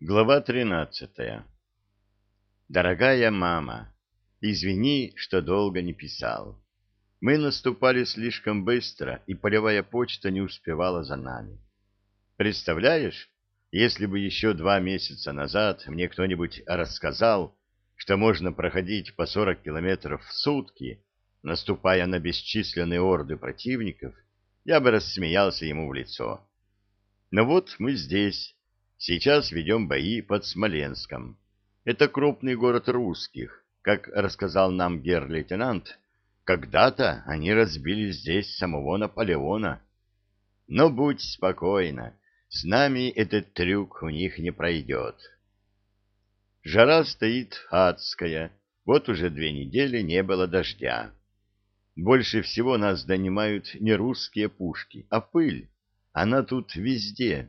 Глава тринадцатая. Дорогая мама, извини, что долго не писал. Мы наступали слишком быстро, и полевая почта не успевала за нами. Представляешь, если бы еще два месяца назад мне кто-нибудь рассказал, что можно проходить по 40 километров в сутки, наступая на бесчисленные орды противников, я бы рассмеялся ему в лицо. Но вот мы здесь, Сейчас ведем бои под Смоленском. Это крупный город русских. Как рассказал нам гер-лейтенант, когда-то они разбили здесь самого Наполеона. Но будь спокойна, с нами этот трюк у них не пройдет. Жара стоит адская, вот уже две недели не было дождя. Больше всего нас донимают не русские пушки, а пыль. Она тут везде.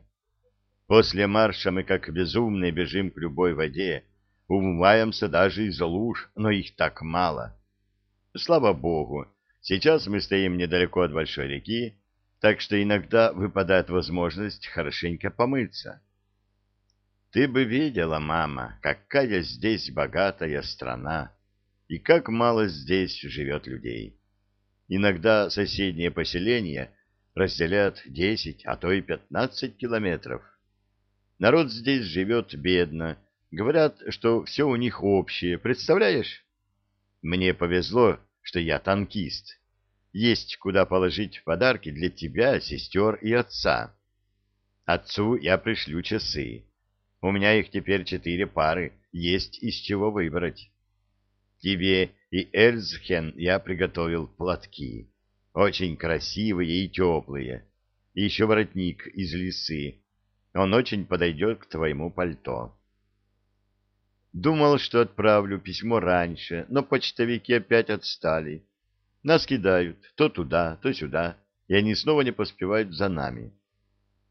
После марша мы как безумные бежим к любой воде, умываемся даже из луж, но их так мало. Слава богу, сейчас мы стоим недалеко от большой реки, так что иногда выпадает возможность хорошенько помыться. Ты бы видела, мама, какая здесь богатая страна, и как мало здесь живет людей. Иногда соседние поселения разделят десять, а то и пятнадцать километров. Народ здесь живет бедно. Говорят, что все у них общее. Представляешь? Мне повезло, что я танкист. Есть куда положить подарки для тебя, сестер и отца. Отцу я пришлю часы. У меня их теперь четыре пары. Есть из чего выбрать. Тебе и Эльзхен я приготовил платки. Очень красивые и теплые. И еще воротник из лисы он очень подойдет к твоему пальто. Думал, что отправлю письмо раньше, но почтовики опять отстали. Нас кидают то туда, то сюда, и они снова не поспевают за нами.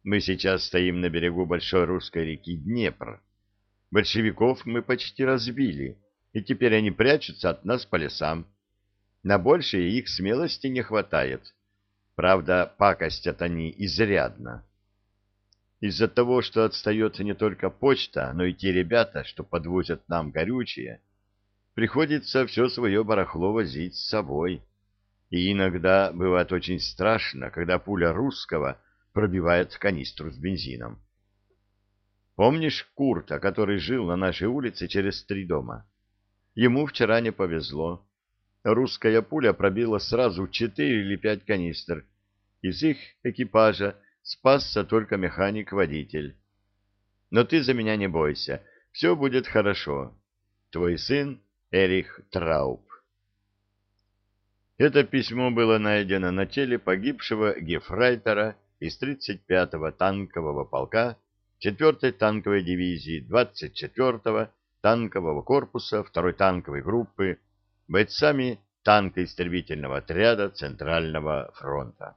Мы сейчас стоим на берегу большой русской реки Днепр. Большевиков мы почти разбили, и теперь они прячутся от нас по лесам. На большее их смелости не хватает. Правда, пакостят они изрядно. Из-за того, что отстает не только почта, но и те ребята, что подвозят нам горючее, приходится все свое барахло возить с собой. И иногда бывает очень страшно, когда пуля русского пробивает канистру с бензином. Помнишь Курта, который жил на нашей улице через три дома? Ему вчера не повезло. Русская пуля пробила сразу четыре или пять канистр. Из их экипажа Спасся только механик-водитель. Но ты за меня не бойся, все будет хорошо. Твой сын Эрих Трауб. Это письмо было найдено на теле погибшего гефрайтера из 35-го танкового полка 4-й танковой дивизии 24-го танкового корпуса 2-й танковой группы бойцами танкоистребительного отряда Центрального фронта.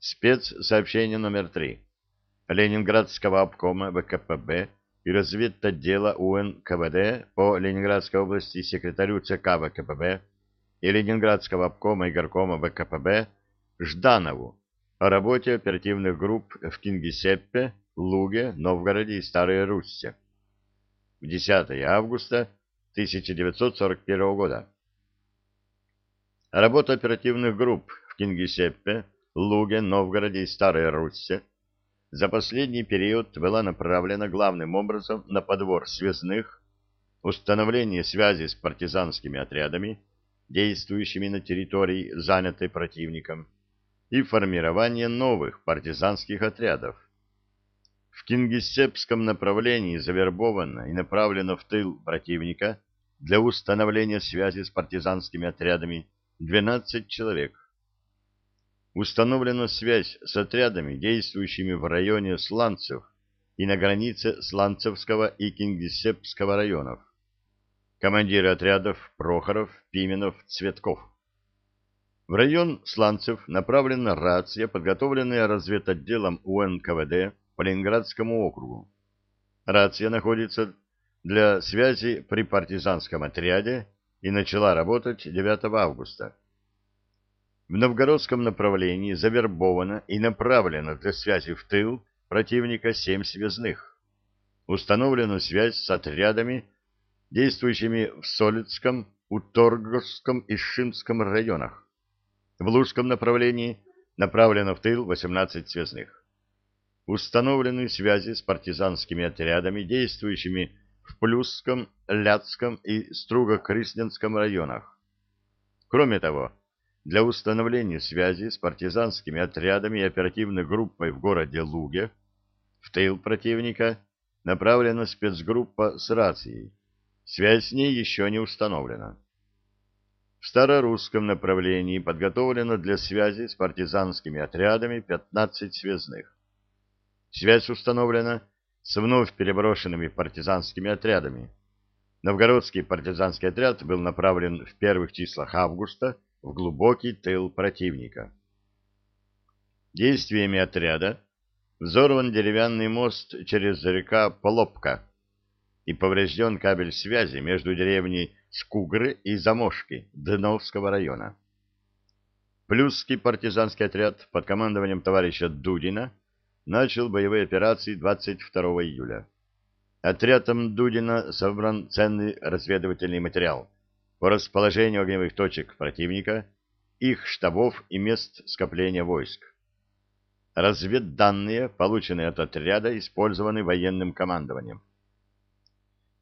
Спецсообщение номер три. Ленинградского обкома ВКПБ и разведотдела УНКВД по Ленинградской области секретарю ЦК ВКПБ и Ленинградского обкома и горкома ВКПБ Жданову о работе оперативных групп в Кингисеппе, Луге, Новгороде и Старой Руссе. В 10 августа 1941 года. Работа оперативных групп в Кингисеппе, Луге, Новгороде и Старой Руссе за последний период была направлена главным образом на подбор связных, установление связи с партизанскими отрядами, действующими на территории, занятой противником, и формирование новых партизанских отрядов. В Кингисеппском направлении завербовано и направлено в тыл противника для установления связи с партизанскими отрядами 12 человек установлена связь с отрядами, действующими в районе Сланцев и на границе Сланцевского и Кингисеппского районов. Командиры отрядов Прохоров, Пименов, Цветков. В район Сланцев направлена рация, подготовленная разведотделом УНКВД по Ленинградскому округу. Рация находится для связи при партизанском отряде и начала работать 9 августа в новгородском направлении завербовано и направлено для связи в тыл противника семь связных. Установлена связь с отрядами, действующими в Солицком, Уторговском и Шимском районах. В Лужском направлении направлено в тыл 18 связных. Установлены связи с партизанскими отрядами, действующими в Плюсском, Ляцком и Струго-Крысненском районах. Кроме того, для установления связи с партизанскими отрядами и оперативной группой в городе Луге в тыл противника направлена спецгруппа с рацией. Связь с ней еще не установлена. В старорусском направлении подготовлено для связи с партизанскими отрядами 15 связных. Связь установлена с вновь переброшенными партизанскими отрядами. Новгородский партизанский отряд был направлен в первых числах августа в глубокий тыл противника. Действиями отряда взорван деревянный мост через река Полопка и поврежден кабель связи между деревней Скугры и Замошки Дновского района. Плюсский партизанский отряд под командованием товарища Дудина начал боевые операции 22 июля. Отрядом Дудина собран ценный разведывательный материал по расположению огневых точек противника, их штабов и мест скопления войск. Разведданные, полученные от отряда, использованы военным командованием.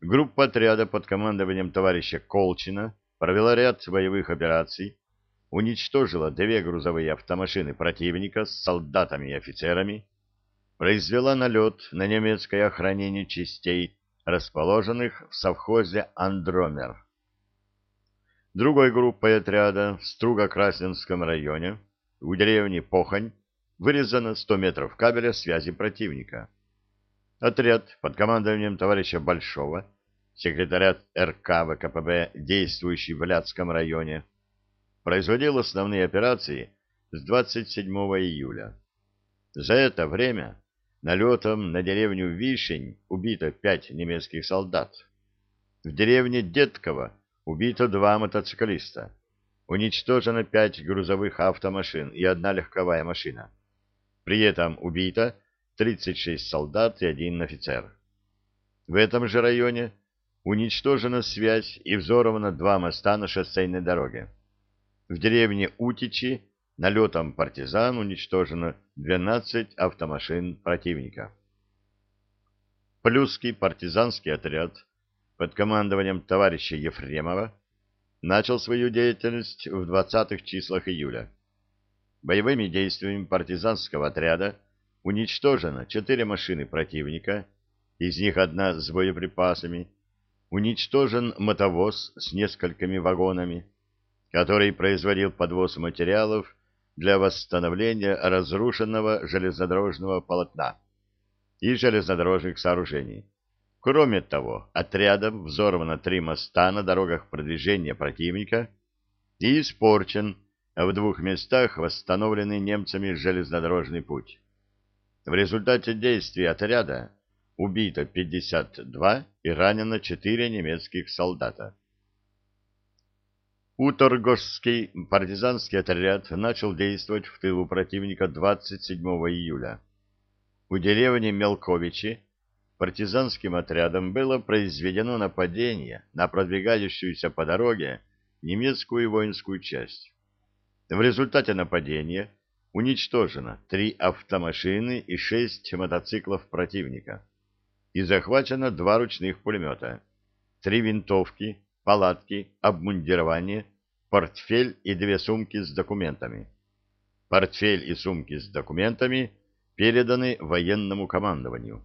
Группа отряда под командованием товарища Колчина провела ряд боевых операций, уничтожила две грузовые автомашины противника с солдатами и офицерами, произвела налет на немецкое охранение частей, расположенных в совхозе «Андромер». Другой группой отряда в Струго-Красненском районе у деревни Похонь вырезано 100 метров кабеля связи противника. Отряд под командованием товарища Большого, секретаря РК ВКПБ, действующий в Ляцком районе, производил основные операции с 27 июля. За это время Налетом на деревню Вишень убито пять немецких солдат. В деревне Детково убито два мотоциклиста. Уничтожено пять грузовых автомашин и одна легковая машина. При этом убито 36 солдат и один офицер. В этом же районе уничтожена связь и взорвано два моста на шоссейной дороге. В деревне Утичи налетом партизан уничтожено 12 автомашин противника. Плюский партизанский отряд под командованием товарища Ефремова начал свою деятельность в 20-х числах июля. Боевыми действиями партизанского отряда уничтожено 4 машины противника, из них одна с боеприпасами, уничтожен мотовоз с несколькими вагонами, который производил подвоз материалов для восстановления разрушенного железнодорожного полотна и железнодорожных сооружений. Кроме того, отрядом взорвано три моста на дорогах продвижения противника и испорчен в двух местах восстановленный немцами железнодорожный путь. В результате действий отряда убито 52 и ранено 4 немецких солдата. Уторгожский партизанский отряд начал действовать в тылу противника 27 июля. У деревни Мелковичи партизанским отрядом было произведено нападение на продвигающуюся по дороге немецкую воинскую часть. В результате нападения уничтожено три автомашины и шесть мотоциклов противника и захвачено два ручных пулемета, три винтовки, палатки, обмундирование, портфель и две сумки с документами. Портфель и сумки с документами переданы военному командованию.